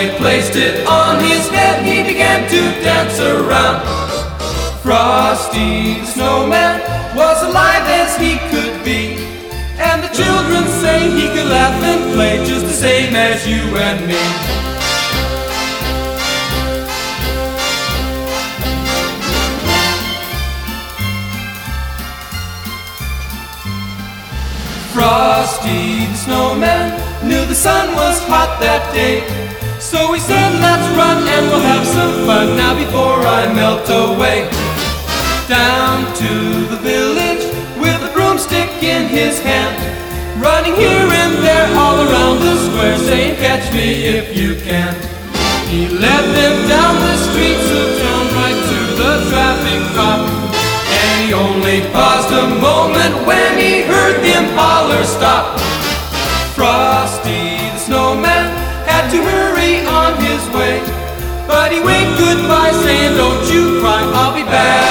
they placed it on his head, he began to dance around. Frosty the snowman was alive as he could be. And the children say he could laugh and play just the same as you and me. Frosty the snowman knew the sun was hot that day. So we said, let's run and we'll have some fun now before I melt away. Down to the village with a broomstick in his hand. Running here and there all around the square saying, catch me if you can. He led them down the streets of town right to the traffic cop. And he only paused a moment when he heard the He waved goodbye saying, don't you cry, I'll be back.